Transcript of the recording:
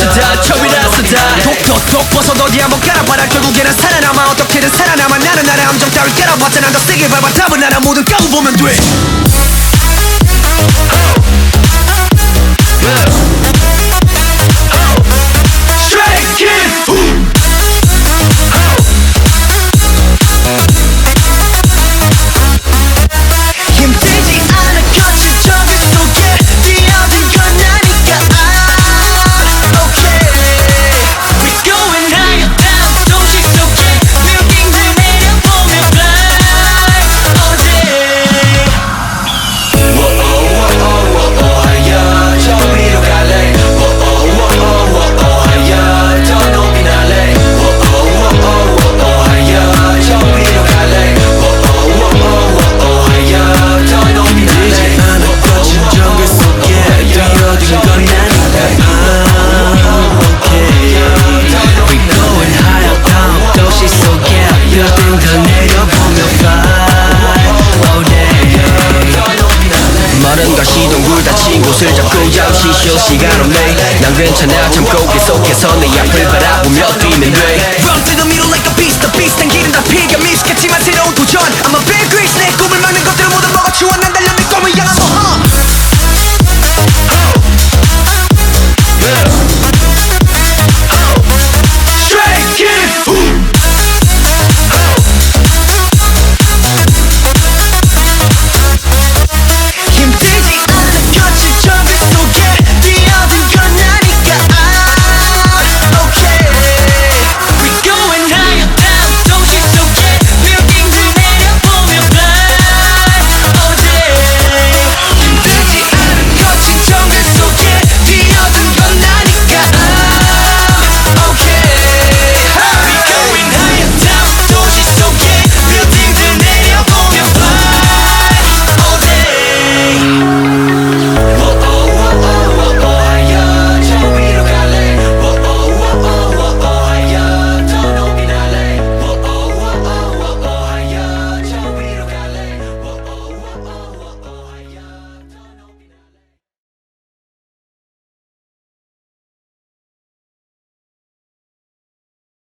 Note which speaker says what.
Speaker 1: 처음이라서 다 처음이라서 다 독독독 벗어 어디 한번 깔아봐라. 결국에는 살아남아. 어떻게든 살아남아. 나는 나의 함정 따위 깔아봤자 난더 세게 밟아. 답은 하나 모든 까고 보면 돼 쉬쉬 시간 없네. 난 괜찮아. 참고 계속해서 내 앞을 바라보며 뛰면 돼 Run to the middle like a beast. The beast 난 길은 다 피가 미숙했지만 새로운 도전. I'm a big risk 내 꿈을 막는 것들을 모두 먹어치워. 난 달려 내 꿈을 향한 모험 Yeah.